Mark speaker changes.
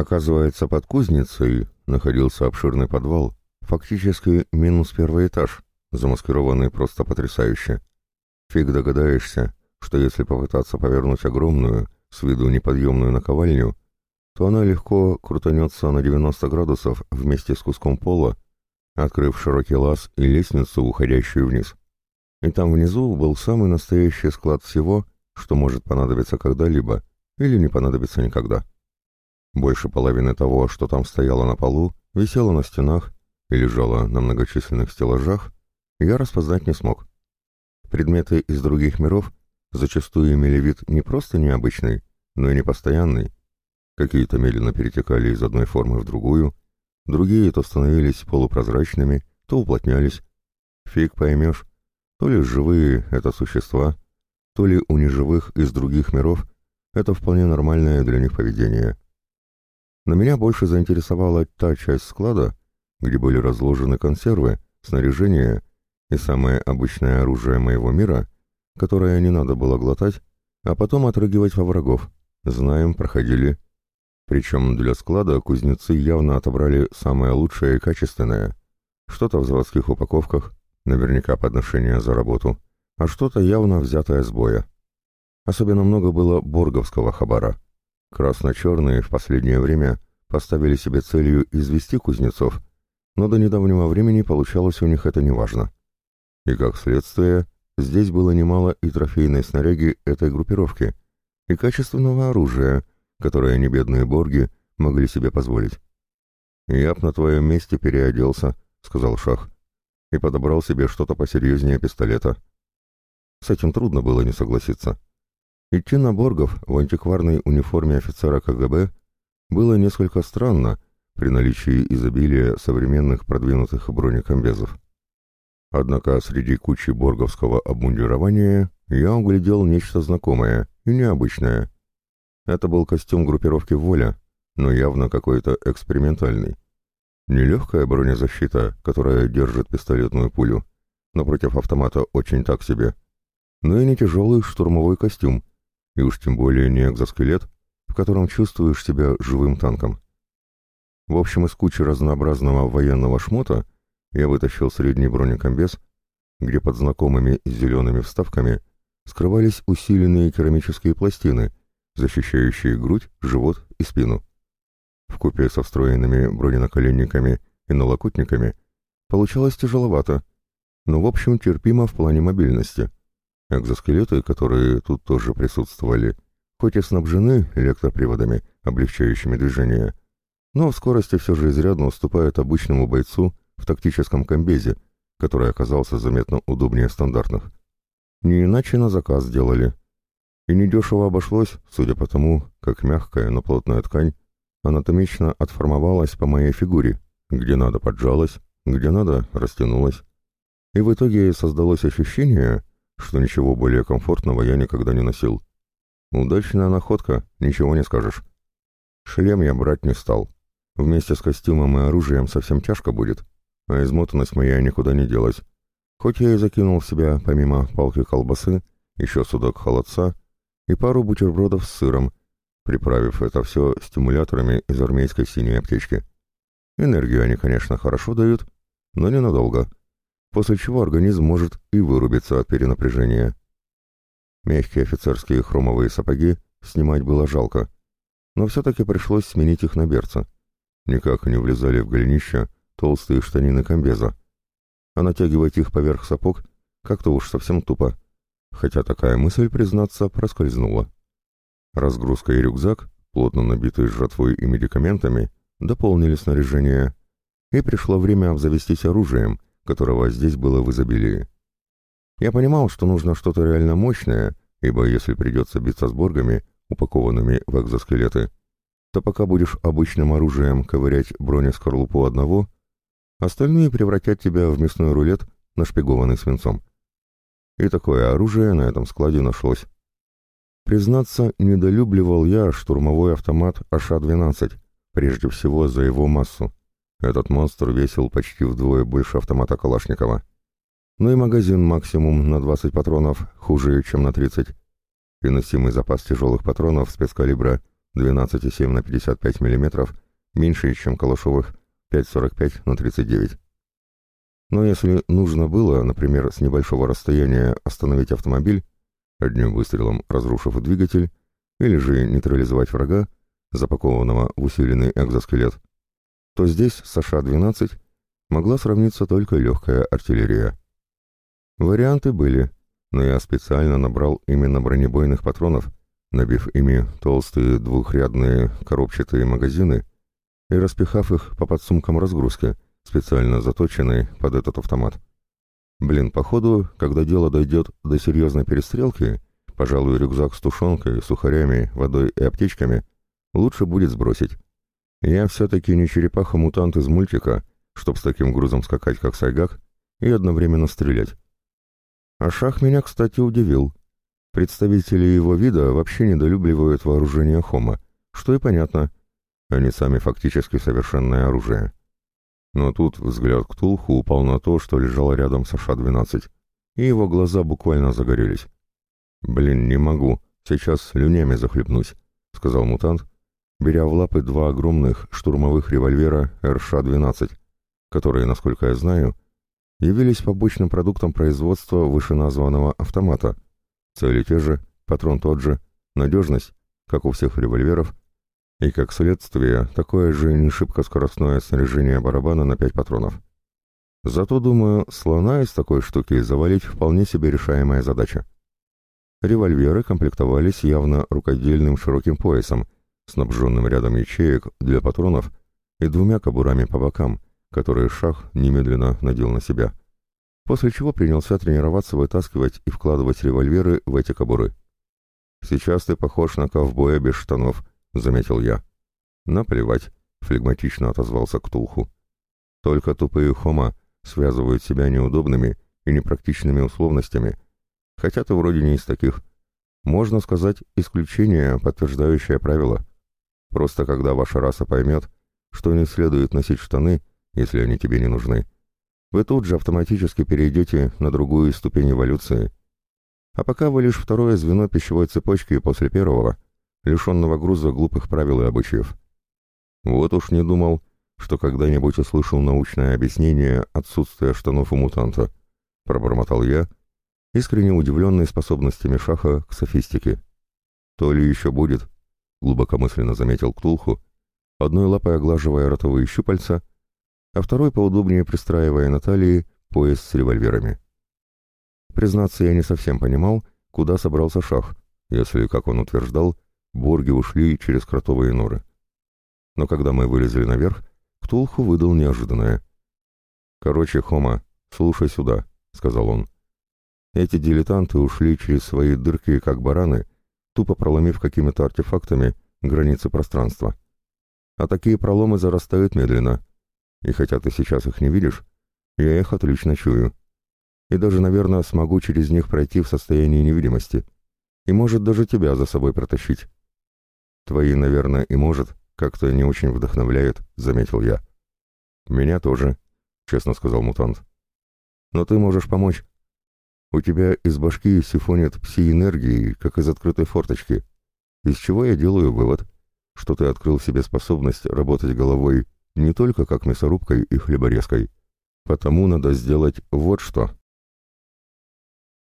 Speaker 1: Оказывается, под кузницей находился обширный подвал, фактически минус первый этаж, замаскированный просто потрясающе. Фиг догадаешься, что если попытаться повернуть огромную, с виду неподъемную наковальню, то она легко крутанется на 90 градусов вместе с куском пола, открыв широкий лаз и лестницу, уходящую вниз. И там внизу был самый настоящий склад всего, что может понадобиться когда-либо или не понадобиться никогда. Больше половины того, что там стояло на полу, висело на стенах и лежало на многочисленных стеллажах, я распознать не смог. Предметы из других миров зачастую имели вид не просто необычный, но и непостоянный. Какие-то медленно перетекали из одной формы в другую, другие то становились полупрозрачными, то уплотнялись. Фиг поймешь, то ли живые — это существа, то ли у неживых из других миров — это вполне нормальное для них поведение. Но меня больше заинтересовала та часть склада, где были разложены консервы, снаряжение и самое обычное оружие моего мира, которое не надо было глотать, а потом отрыгивать во врагов. Знаем, проходили. Причем для склада кузнецы явно отобрали самое лучшее и качественное. Что-то в заводских упаковках, наверняка подношение за работу, а что-то явно взятое с боя. Особенно много было борговского хабара. Красно-черные в последнее время поставили себе целью извести кузнецов, но до недавнего времени получалось у них это неважно. И как следствие, здесь было немало и трофейной снаряги этой группировки, и качественного оружия, которое небедные борги могли себе позволить. «Я б на твоем месте переоделся», — сказал Шах, и подобрал себе что-то посерьезнее пистолета. С этим трудно было не согласиться. Идти на Боргов в антикварной униформе офицера КГБ было несколько странно при наличии изобилия современных продвинутых бронекомбезов. Однако среди кучи борговского обмундирования я углядел нечто знакомое и необычное. Это был костюм группировки «Воля», но явно какой-то экспериментальный. Не легкая бронезащита, которая держит пистолетную пулю, но против автомата очень так себе, но и не тяжелый штурмовой костюм, и уж тем более не экзоскелет, в котором чувствуешь себя живым танком. В общем, из кучи разнообразного военного шмота я вытащил средний бронекомбез, где под знакомыми зелеными вставками скрывались усиленные керамические пластины, защищающие грудь, живот и спину. В купе со встроенными броненаколенниками и налокотниками получалось тяжеловато, но в общем терпимо в плане мобильности. Экзоскелеты, которые тут тоже присутствовали, хоть и снабжены электроприводами, облегчающими движение, но в скорости все же изрядно уступают обычному бойцу в тактическом комбезе, который оказался заметно удобнее стандартных. Не иначе на заказ сделали. И недешево обошлось, судя по тому, как мягкая, но плотная ткань анатомично отформовалась по моей фигуре, где надо поджалась, где надо растянулась. И в итоге создалось ощущение, что ничего более комфортного я никогда не носил. Удачная находка, ничего не скажешь. Шлем я брать не стал. Вместе с костюмом и оружием совсем тяжко будет а измотанность моя никуда не делась. Хоть я и закинул в себя, помимо палки колбасы, еще судок холодца и пару бутербродов с сыром, приправив это все стимуляторами из армейской синей аптечки. Энергию они, конечно, хорошо дают, но ненадолго, после чего организм может и вырубиться от перенапряжения. Мягкие офицерские хромовые сапоги снимать было жалко, но все-таки пришлось сменить их на берца. Никак не влезали в голенище, толстые штанины комбеза, а натягивать их поверх сапог как-то уж совсем тупо, хотя такая мысль, признаться, проскользнула. Разгрузка и рюкзак, плотно набитые жратвой и медикаментами, дополнили снаряжение, и пришло время обзавестись оружием, которого здесь было в изобилии. Я понимал, что нужно что-то реально мощное, ибо если придется биться с боргами, упакованными в экзоскелеты, то пока будешь обычным оружием ковырять бронескорлупу одного, Остальные превратят тебя в мясной рулет, нашпигованный свинцом. И такое оружие на этом складе нашлось. Признаться, недолюбливал я штурмовой автомат АШ-12, прежде всего за его массу. Этот монстр весил почти вдвое больше автомата Калашникова. Ну и магазин максимум на 20 патронов хуже, чем на 30. И запас тяжелых патронов спецкалибра 12,7 на 55 мм меньше, чем Калашовых 5,45 на 39. Но если нужно было, например, с небольшого расстояния остановить автомобиль, одним выстрелом разрушив двигатель, или же нейтрализовать врага, запакованного в усиленный экзоскелет, то здесь с США-12 могла сравниться только легкая артиллерия. Варианты были, но я специально набрал именно бронебойных патронов, набив ими толстые двухрядные коробчатые магазины и распихав их по подсумкам разгрузки, специально заточенной под этот автомат. Блин, походу, когда дело дойдет до серьезной перестрелки, пожалуй, рюкзак с тушенкой, сухарями, водой и аптечками лучше будет сбросить. Я все-таки не черепаха-мутант из мультика, чтоб с таким грузом скакать, как Сайгак, и одновременно стрелять. А Шах меня, кстати, удивил. Представители его вида вообще недолюбливают вооружение Хома, что и понятно. Они сами фактически совершенное оружие. Но тут взгляд Ктулху упал на то, что лежало рядом с ША-12, и его глаза буквально загорелись. «Блин, не могу, сейчас слюнями захлебнусь», — сказал мутант, беря в лапы два огромных штурмовых револьвера РШ-12, которые, насколько я знаю, явились побочным продуктом производства вышеназванного автомата. Цели те же, патрон тот же, надежность, как у всех револьверов, и, как следствие, такое же не шибко скоростное снаряжение барабана на 5 патронов. Зато, думаю, слона из такой штуки завалить вполне себе решаемая задача. Револьверы комплектовались явно рукодельным широким поясом, снабженным рядом ячеек для патронов и двумя кобурами по бокам, которые Шах немедленно надел на себя, после чего принялся тренироваться вытаскивать и вкладывать револьверы в эти кобуры. «Сейчас ты похож на ковбоя без штанов», — заметил я. «Наплевать», — флегматично отозвался Ктулху. «Только тупые хома связывают себя неудобными и непрактичными условностями, хотя ты вроде не из таких. Можно сказать, исключение, подтверждающее правило. Просто когда ваша раса поймет, что не следует носить штаны, если они тебе не нужны, вы тут же автоматически перейдете на другую ступень эволюции. А пока вы лишь второе звено пищевой цепочки после первого, лишенного груза глупых правил и обычаев. Вот уж не думал, что когда-нибудь услышал научное объяснение отсутствия штанов у мутанта, пробормотал я, искренне удивленный способностями Шаха к софистике. То ли еще будет, глубокомысленно заметил Ктулху, одной лапой оглаживая ротовые щупальца, а второй поудобнее пристраивая на талии пояс с револьверами. Признаться, я не совсем понимал, куда собрался Шах, если, как он утверждал, борги ушли через кротовые норы. Но когда мы вылезли наверх, Ктулху выдал неожиданное. «Короче, Хома, слушай сюда», — сказал он. «Эти дилетанты ушли через свои дырки, как бараны, тупо проломив какими-то артефактами границы пространства. А такие проломы зарастают медленно, и хотя ты сейчас их не видишь, я их отлично чую. И даже, наверное, смогу через них пройти в состоянии невидимости. И может даже тебя за собой протащить. Твои, наверное, и может, как-то не очень вдохновляют, заметил я. Меня тоже, честно сказал мутант. Но ты можешь помочь. У тебя из башки сифонит пси-энергии, как из открытой форточки. Из чего я делаю вывод, что ты открыл себе способность работать головой не только как мясорубкой и хлеборезкой. Потому надо сделать вот что.